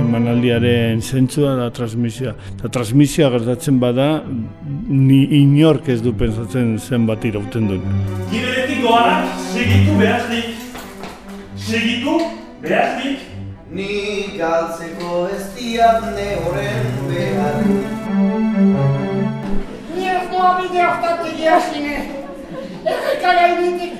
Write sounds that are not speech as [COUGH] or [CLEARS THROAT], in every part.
emanaldiaren zentzua da transmisioa. Eta transmisioa gertatzen bada, ni inork ez du pensatzen zenbat irauten duen. Giberetik doanak, segitu behaznik. Segitu behaznik. Ni galtzeko ez diat ne horren behar. Ni ez doa bide hortatik jasine. Errekara initik.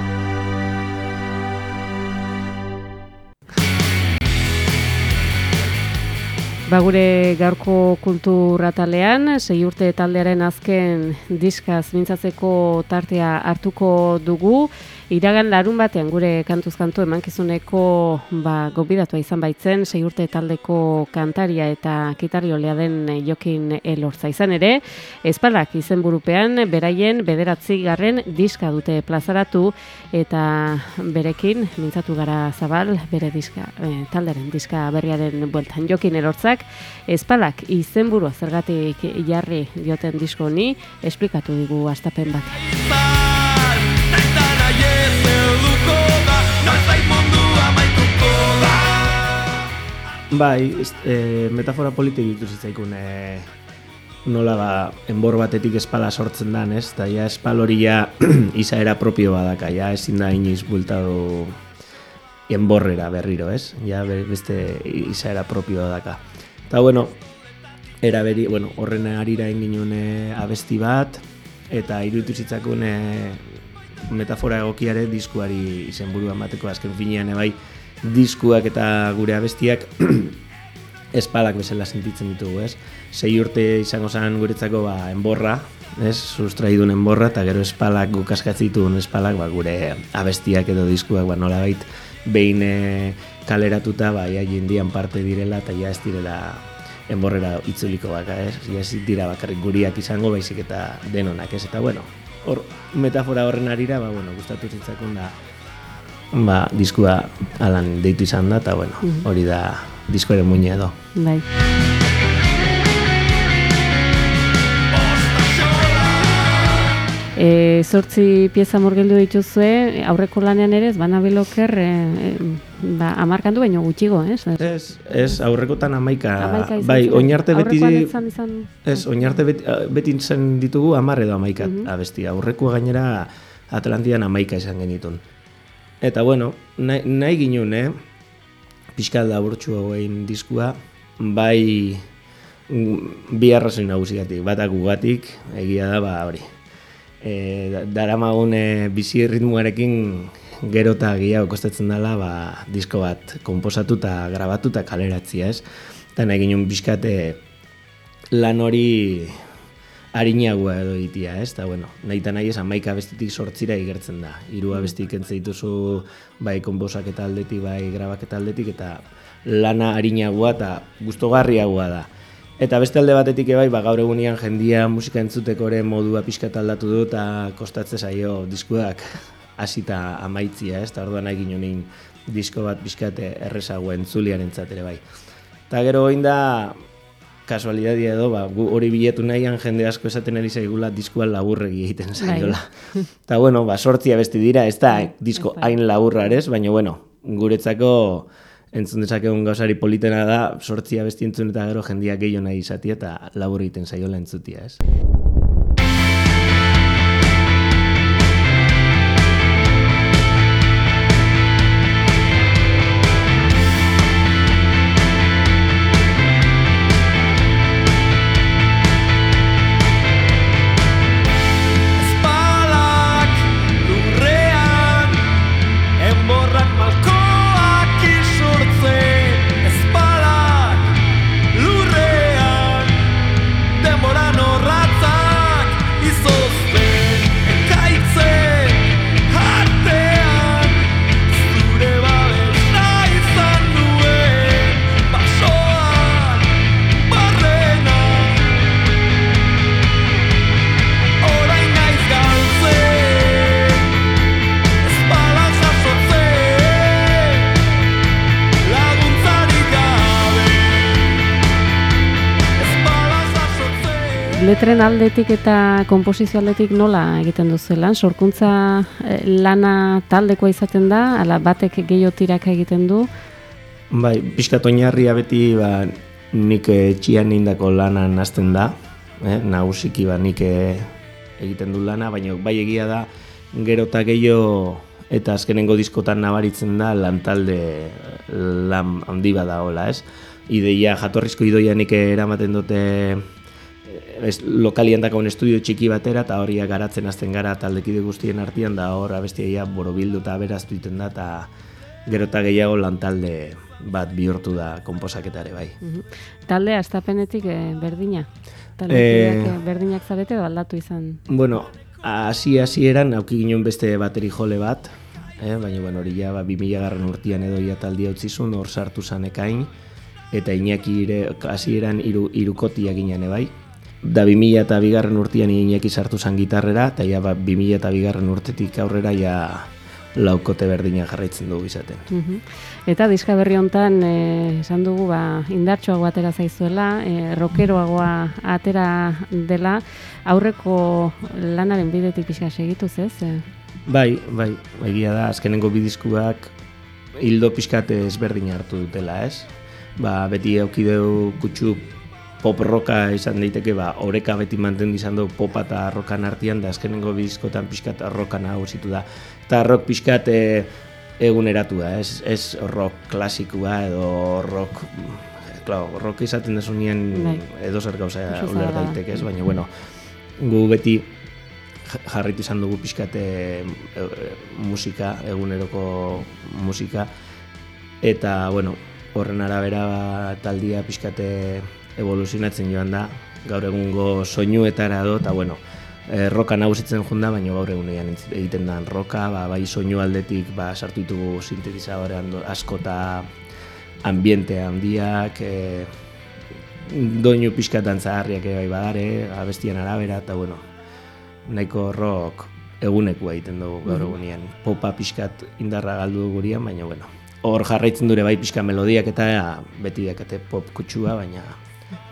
Ba gure gaurko kulturatalean, sei urte taldearen azken diskaz mintzatzeko tartea hartuko dugu. Iragan larun batean gure kantuz kantu emankizuneko ba, gobidatua izan baitzen, sei urte taldeko kantaria eta kitariolea den jokin elortza izan ere, espalak izenburupean beraien bederatzi garren diska dute plazaratu eta berekin mintzatu gara zabal bere diska, eh, talderen diska berriaren bueltan jokin elortzak, espalak izenburua zergatik jarri dioten disko honi, esplikatu digu astapen batean. Bai, e, metafora politik ditu zitzaikun e, nola ba, enbor batetik espala sortzen dan, ez? Eta ja espal hori ja [CLEARS THROAT] izaera propio badaka, ja ezin da inoiz bultado enborrera berriro, ez? Ja be- beste izaera propio daka. Eta bueno, era beri, bueno, horren arira egin abesti bat, eta iruditu zitzakun e, metafora egokiare diskuari izenburua emateko azken finean e, bai diskuak eta gure abestiak [CLEARS THROAT] espalak bezala sentitzen ditugu, ez? Sei urte izango zen guretzako ba, enborra, ez? Sustraidun enborra, eta gero espalak guk askatzen dituen espalak ba, gure abestiak edo diskuak ba, nolabait behin eh, kaleratuta ba, ja jendian parte direla eta ja ez direla enborrera itzuliko baka, ez? Ja ez dira bakarrik guriak izango baizik eta denonak, ez? Eta bueno, hor metafora horren arira, ba, bueno, gustatu zitzakun da ba, diskua alan deitu izan da, eta bueno, hori da diskoaren muina edo. Bai. E, zortzi pieza murgildu dituzue, aurreko lanean ere, ez bana biloker, e, e, ba, amarkandu baino gutxigo, ez? Ez, ez aurrekotan amaika, Hamaika izan bai, oinarte beti, Aurrekoan ez zan izan... ez, oinarte beti, beti izan ditugu amar edo amaika Mhm. abesti, aurrekoa gainera Atlantian amaika izan genitun. Eta bueno, nahi, nahi ginun, eh? Piskat laburtxu hauein diskua, bai mm, bi arrazoi nagusigatik, batak gugatik, egia da, ba, hori. E, daramagun e, bizi ritmoarekin gero eta gehiago kostatzen dela ba, disko bat konposatu eta grabatu eta kaleratzia, ez? Eta nahi ginen bizkate lan hori harinagoa edo ditia, ez? Eta, bueno, nahi eta nahi ez amaika bestetik sortzira igertzen da. Hiru abestik entze dituzu bai konposaketa aldetik, bai grabaketa aldetik, eta lana harinagoa eta gustogarriagoa da. Eta beste alde batetik bai, ba, gaur egunean jendia musika entzuteko ere modua pixkat aldatu du eta kostatze zaio diskuak hasita amaitzia, ez? Eta orduan nahi ginen disko bat pixkat errezago entzuliaren ere bai. Eta gero oin da, kasualidadia edo, ba, gu hori biletu nahian jende asko esaten ari zaigula diskua laburregi egiten zaiola. [LAUGHS] Eta bueno, ba, sortzia besti dira, ez da disko hain laburra ere, baina bueno, guretzako entzun dezakegun gauzari politena da, sortzia besti entzun eta gero jendiak gehiago nahi izatia eta labur egiten zaiola entzutia, ez. Letren aldetik eta komposizio aldetik nola egiten duzu lan? Sorkuntza eh, lana taldekoa izaten da, ala batek gehiago tiraka egiten du? Bai, pixkat oinarria beti ba, nik eh, txian indako lanan hasten da, eh, nagusiki ba, nik eh, egiten du lana, baina bai egia da, gero eta gehiago eta azkenengo diskotan nabaritzen da lantalde lan handi badagoela, ez? Ideia, jatorrizko idoia nik eramaten dute lokalian dako un estudio txiki batera eta hori garatzen hasten gara taldekide guztien artean da hor abestiaia borobildu eta beraztu iten da eta gero eta gehiago lantalde bat bihurtu da konposaketare bai. Mhm. Taldea estapenetik eh, berdina? Taldekideak eh, berdinak zarete edo aldatu izan? Bueno, hasi hasieran auki ginen beste bateri jole bat, eh? baina bueno, hori ja ba, 2000 garren urtean edo ja taldia utzi zuen, hor sartu zan ekain, eta Iñaki ire, hasieran hiru irukotia ginen bai. Da 2000 eta bigarren urtean Iñaki sartu zan gitarrera, eta ja ba, 2000 eta bigarren urtetik aurrera ja laukote berdina jarraitzen dugu izaten. Mhm. Eta diska berri hontan eh, esan dugu ba, indartsuago atera zaizuela, eh, rockeroagoa atera dela, aurreko lanaren bidetik pixka segituz ez? Eh, Bai, bai, egia da, azkenengo bidizkuak hildo pixkat ezberdin hartu dutela, ez? Ba, beti aukideu kutsu pop roka izan daiteke, ba, oreka beti mantendu izan du popa eta rokan artean, da azkenengo bidizkotan pixkat roka nagusitu da. Eta rock pixkat e, eguneratua, ez, ez rock klasikoa edo rock Claro, rock izaten desunien Bai. edo zer gauza uler da. daiteke, ez? Baina, bueno, gu beti ja- jarritu izan dugu pixkate e, musika, eguneroko musika, eta, bueno, horren arabera ba, taldia pixkate evoluzionatzen joan da, gaur egungo soinuetara do, eta, bueno, e, roka nagusitzen junda, baina gaur egunean egiten da roka, ba, bai soinu aldetik ba, sartu ditugu sintetizadorean do- asko eta ambiente handiak, e, doinu pixkat dantzaharriak ere bai badare, abestian arabera, eta bueno, nahiko rock egunekua egiten dugu gaur egunean. Popa pixkat indarra galdu gurian, baina bueno, hor jarraitzen dure bai pixka melodiak eta beti dakate pop kutsua, baina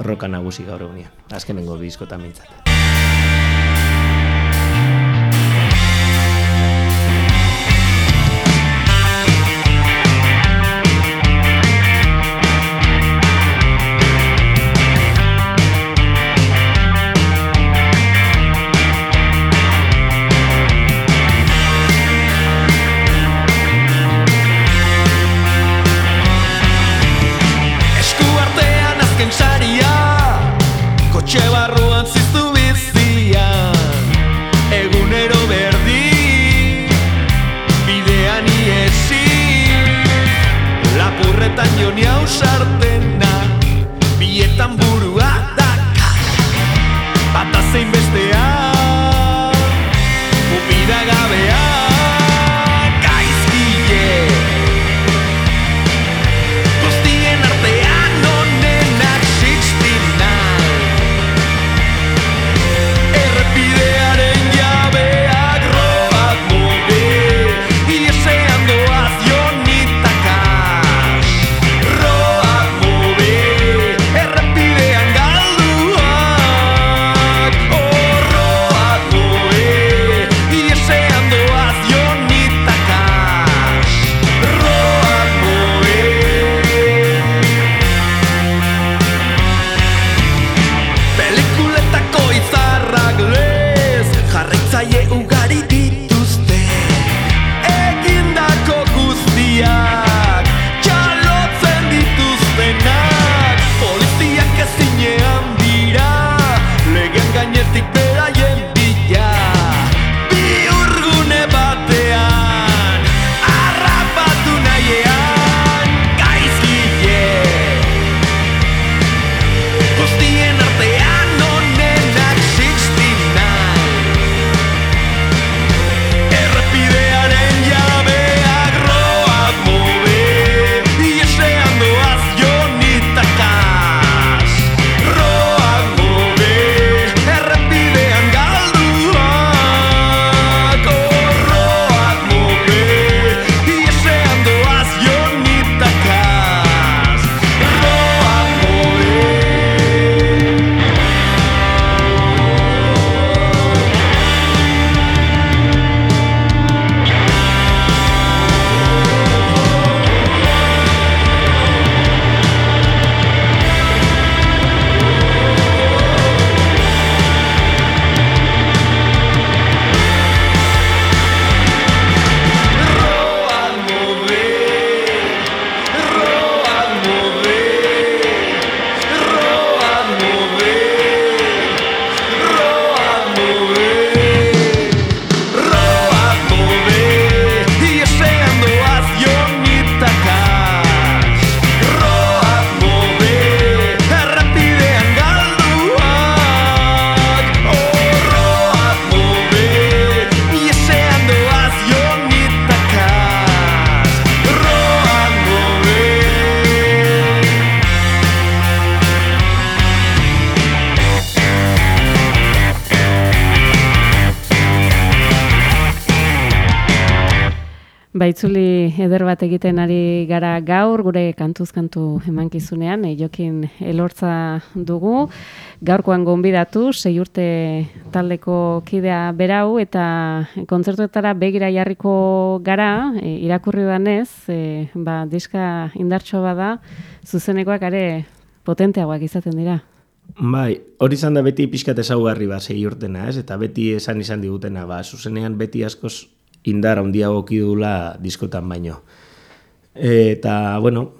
roka nagusi gaur egunean. Azkenengo bizkotan mintzat. Baitzuli eder bat egiten ari gara gaur, gure kantuz kantu emankizunean, e, jokin elortza dugu. Gaurkoan gonbidatu, sei urte taldeko kidea berau, eta kontzertuetara begira jarriko gara, e, irakurri danez, e, ba, diska indartxo bada, zuzenekoak are potenteagoak izaten dira. Bai, hori izan da beti pixkat ezaugarri ba, sei urtena, ez? Eta beti esan izan digutena, ba, zuzenean beti askoz indar handiago dula diskotan baino. Eta, bueno,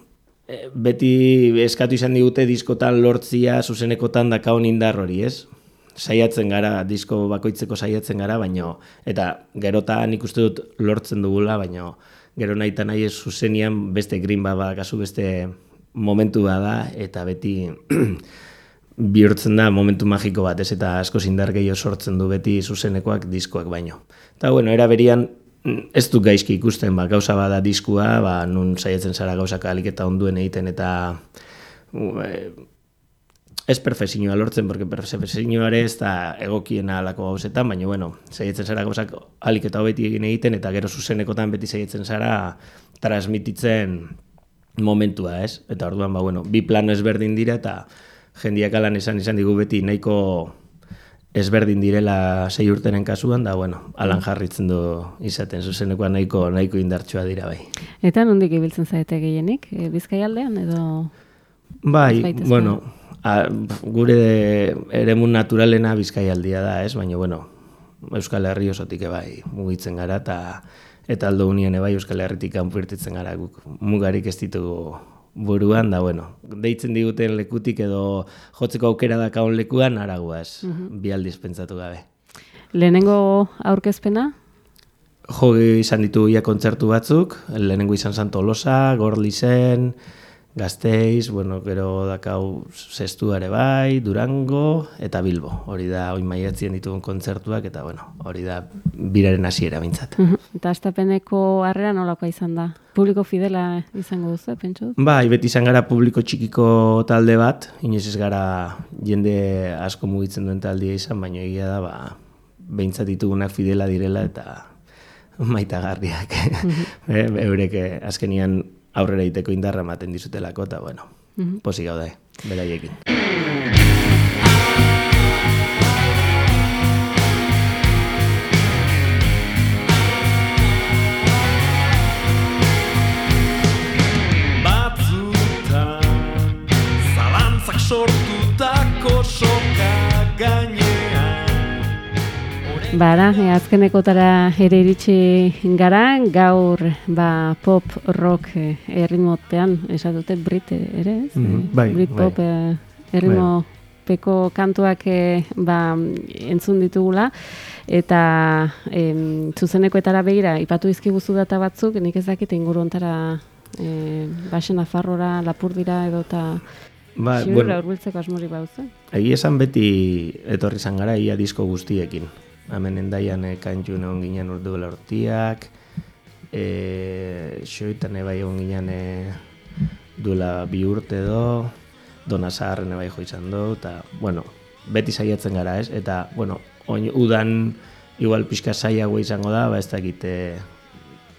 e, beti eskatu izan digute diskotan lortzia zuzenekotan dakaon indar hori, ez? Saiatzen gara, disko bakoitzeko saiatzen gara, baino, eta gerotan ikuste dut lortzen dugula, baino, gero nahi eta nahi ez zuzenian beste green baba, kasu beste momentu bada, eta beti [CLEARS THROAT] bihurtzen da momentu magiko bat, ez eta asko indar gehiago sortzen du beti zuzenekoak diskoak baino. Eta bueno, era berian ez du gaizki ikusten, ba, gauza bada diskua, ba, nun saiatzen zara gauzak alik eta onduen egiten eta e, ez perfezioa lortzen, porque perfezioa ere ez da egokiena alako gauzetan, baina bueno, saiatzen zara gauzak alik eta hobeti egin egiten eta gero zuzenekotan beti saiatzen zara transmititzen momentua, ez? Eta orduan, ba, bueno, bi plano ezberdin dira eta jendiak alan esan izan digu beti nahiko ezberdin direla sei urteren kasuan, da, bueno, alan jarritzen du izaten, zuzenekoa nahiko, nahiko indartsua dira bai. Eta nondik ibiltzen zaite gehienik? E, Bizkai aldean edo... Bai, bueno, a, gure eremun naturalena bizkai aldia da, ez? Baina, bueno, Euskal Herri osotik bai mugitzen gara, eta eta aldo unien bai Euskal Herritik kanpo gara, guk mugarik ez ditugu buruan, da, bueno, deitzen diguten lekutik edo jotzeko aukera dakaon lekuan, araguaz, mm -hmm. bi aldiz pentsatu gabe. Lehenengo aurkezpena? Jo, izan ditu ia kontzertu batzuk, lehenengo izan zan Tolosa, Gorlizen, Gasteiz, bueno, gero dakau zestu ere bai, Durango eta Bilbo. Hori da, oin maiatzien ditugun kontzertuak, eta bueno, hori da biraren hasiera bintzat. Eta astapeneko harrera nolakoa izan da? Publiko fidela izango duzu, pentsu? Bai, beti izan gara publiko txikiko talde bat, inoiz ez gara jende asko mugitzen duen taldea izan, baina egia da, ba, behintzat ditugunak fidela direla eta maitagarriak. Mm [LAUGHS] Eurek azkenian aurrera iteko indarra ematen dizutelako, eta bueno, mm -hmm. posi gaude, beraiekin. Bara, e, azkenekotara ere iritsi gara, gaur ba, pop rock e, erritmotean, esatute brit ere, ez? Mm bai, brit bai. pop e, erritmo bai. peko kantuak e, ba, entzun ditugula, eta e, zuzenekoetara begira, ipatu izkiguzu data batzuk, nik ez dakit inguru ontara e, basen afarrora, lapur dira edo eta Ba, bueno, urbiltzeko asmori bauzu. Egi esan beti etorri izan gara ia disko guztiekin. Hemen endaian e, kantxu egon ginen urdu hortiak, e, xoitan ebai egon ginen e, duela bi urte do, dona zaharren ebai jo izan do, eta, bueno, beti saiatzen gara ez, eta, bueno, oin, udan igual pixka saiago izango da, ba ez dakit, e,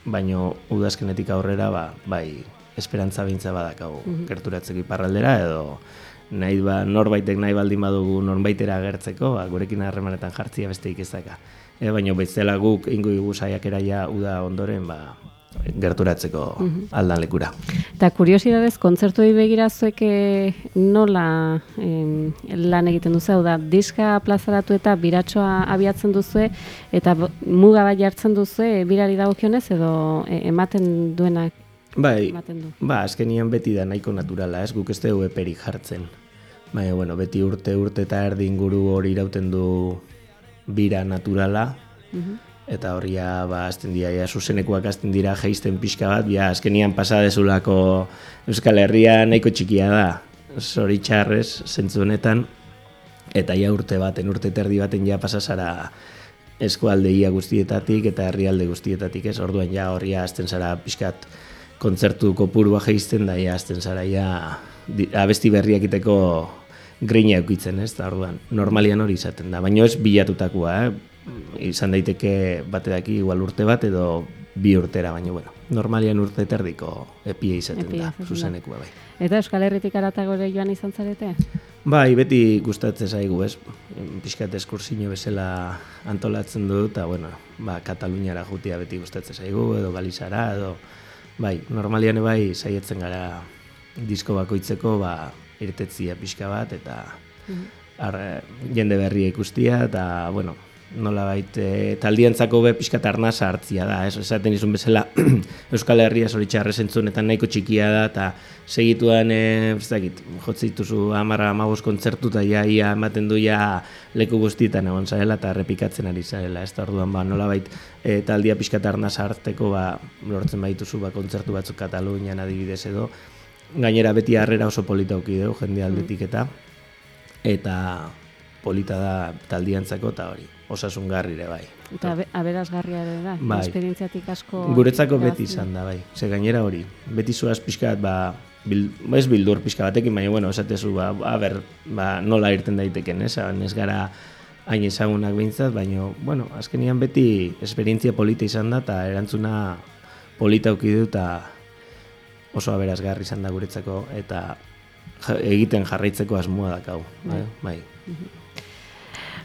baino udazkenetik aurrera, ba, bai, esperantza bintza badakau mm gerturatzeko iparraldera, edo nahi ba, norbaitek nahi baldin badugu norbaitera agertzeko, ba, gurekin harremanetan jartzia beste ikezaka. E, baina bezala guk ingo dugu saiakera ja uda ondoren, ba, gerturatzeko aldan lekura. Eta kuriosidadez, kontzertuei begira zuek eh, nola em, lan egiten duzu, hau da, diska plazaratu eta biratsoa abiatzen duzu eta muga bat jartzen duzu birari dagokionez edo e, ematen duenak Bai, ba, azkenian beti da nahiko naturala, ez guk ez dugu eperik jartzen. Baina, bueno, beti urte urte eta erdi inguru hori irauten du bira naturala, eta horria, ba, azten dira, ja, zuzenekoak azten dira geisten pixka bat, ja, azkenian pasa dezulako Euskal Herria nahiko txikia da, zoritxarrez, zentzu honetan, eta ja urte baten, urte terdi baten ja pasa zara eskualde ia guztietatik eta herrialde guztietatik, ez, orduan ja horria azten zara pixkat kontzertu kopurua geisten da ja azten zara ja abesti berriak iteko grina eukitzen, ez, da orduan, normalian hori izaten da, baina ez bilatutakoa, eh? izan daiteke bate daki igual urte bat edo bi urtera, baina, bueno, normalian urte terdiko epia izaten Epia da, zuzenekua bai. Eta Euskal Herritik aratago ere joan izan zarete? Bai, beti gustatzen zaigu, ez? Piskat eskursino bezala antolatzen du, eta, bueno, ba, Kataluniara jutia beti gustatzen zaigu, edo Galizara, edo, bai, normalian bai, saietzen gara disko bakoitzeko, ba, irtetzia pixka bat, eta ar, jende berria ikustia, eta, bueno, nola baite, taldiantzako be pixka arnasa hartzia da, ez, esaten izun bezala [CLEARS THROAT] Euskal Herria zoritxarre zentzunetan nahiko txikia da, eta segituan, e, dakit, jotze dituzu amarra amabos kontzertu, eta ja, ia ematen du ja leku guztietan egon zarela, eta repikatzen ari zarela, ez? Da orduan, ba, nola bait, e, taldia pixka arnasa hartzeko, ba, lortzen baituzu, ba, kontzertu batzuk Katalunian adibidez edo, gainera beti harrera oso polita auki dugu, jende aldetik eta, eta polita da taldiantzako eta hori, osasungarrire bai. Eta abe- aberasgarria ere da, Bai. esperientziatik asko... Guretzako beti izan da, bai. Ze gainera hori, beti zuaz pixka bat, ba, bil, ez bildur pixka batekin, baina, bueno, esatezu, ba, a ber, ba, nola irten daiteken, ez? Ez gara hain ezagunak behintzat, baina, bueno, azkenian beti esperientzia polita izan da, eta erantzuna polita auki du, eta oso aberazgarri izan da guretzako, eta ja- egiten jarraitzeko asmoa dakau, bai. bai.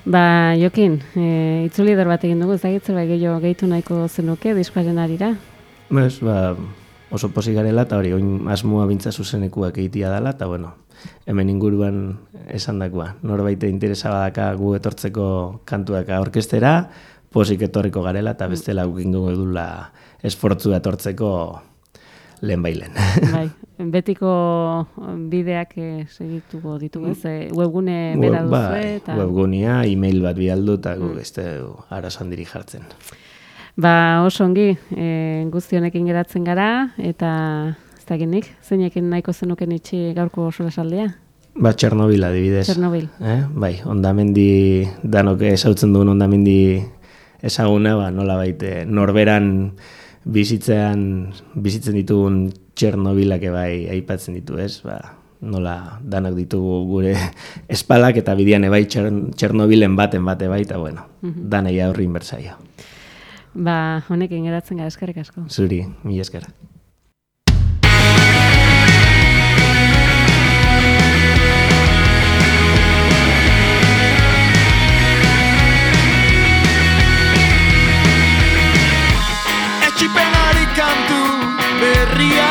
Ba, Jokin, e, itzuli eder bat egin dugu, ez dakit zerbait gehiago gehitu nahiko zenuke diskoaren arira. Ez, ba, oso pozik garela, eta hori, oin asmoa bintza zuzenekuak egitia dela, eta bueno, hemen inguruan esandakoa. Norbait interesa badaka gu etortzeko kantuak orkestera, pozik etorriko garela, eta bestela guk ingo dula esfortzua etortzeko lehen bailen. Bai, betiko bideak eh, segituko ditugu, ez? Eh, webgune bera duzu, bai, eta... webgunea, email bat bialdu, eta gu ez dugu arazo handiri jartzen. Ba, oso ongi, e, guzti honekin geratzen gara, eta ez dakit nik, zeinekin nahiko zenuken itxi gaurko solasaldia? Ba, Txernobil adibidez. Txernobil. Eh? Bai, ondamendi, danok ezautzen duen ondamendi ezaguna, ba, nola baite, norberan bizitzean, bizitzen ditugun Txernobilak bai aipatzen ditu, ez? Ba, nola danak ditugu gure [LAUGHS] espalak eta bidian ebai Txer- Txernobilen baten bate bai, eta bueno, danai aurri inbertsaio. Ba, honekin geratzen gara, eskerrik asko. Zuri, mila esker. Berriak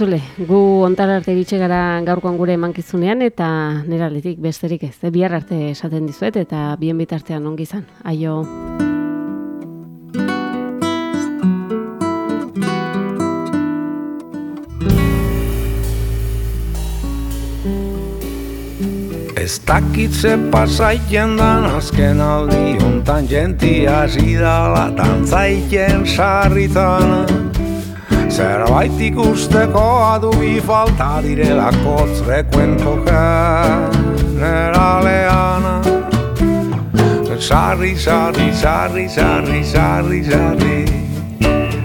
entzule, gu ontar arte iritsi gara gaurkoan gure emankizunean eta nera aldetik besterik ez. Eh, Bihar arte esaten dizuet eta bien bitartean ongi izan. Aio. Ez dakitze pasaiten dan azken aldi hontan jenti hasi dala dantzaiken sarritan Zerbait ikusteko adubi falta direla kotz rekuentoka generalean Sarri, sarri, sarri, sarri, sarri, sarri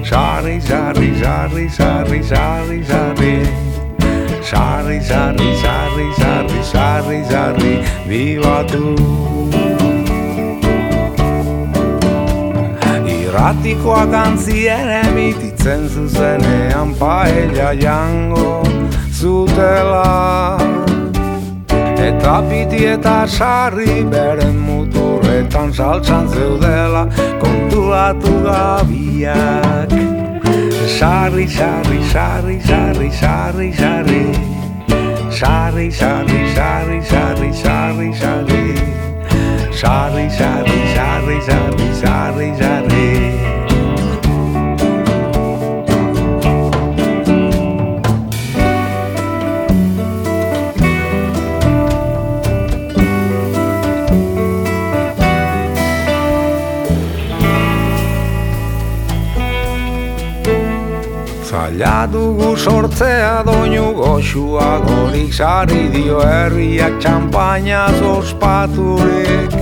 Sarri, sarri, sarri, sarri, sarri, sarri Sarri, sarri, sarri, sarri, sarri, sarri, bibatu Irratikoak antzien emititzen zuzenean paella jango zutela. Eta piti eta sarri beren muturretan saltzan zeudela kontuatu gabiak. Sarri, sarri, sarri, sarri, sarri, sarri Sarri, sarri, sarri, sarri, sarri, sarri Sarri, sarri, sarri, sarri, sarri, sarri Zaila dugu sortzea doinu goxua gorik sari dio herriak txampainaz ospaturik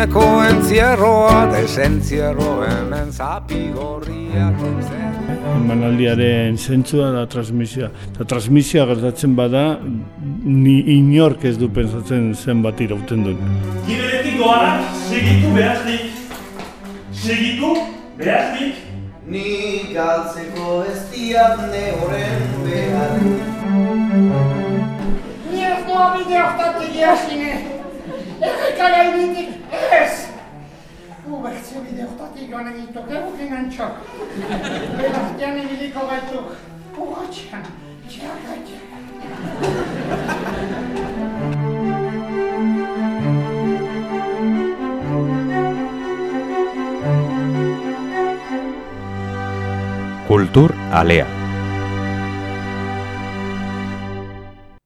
Iruñeko entzierroa desentzierro hemen zapi gorriak Emanaldiaren zentzua da transmisioa. Eta transmisioa gertatzen bada, ni inork ez du pensatzen zenbat irauten duen. Giberetik doanak segitu behaznik. Segitu behaznik. Ni galtzeko ez diatne horren behar Ni ez doa bide hortatik jasine. Kajajniti, ez! Gu bertziori deurtatik joan egitok, eguk enan txok. Belartean egiliko gaituk. Kultur alea